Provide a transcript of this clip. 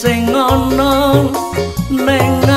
sing ana ning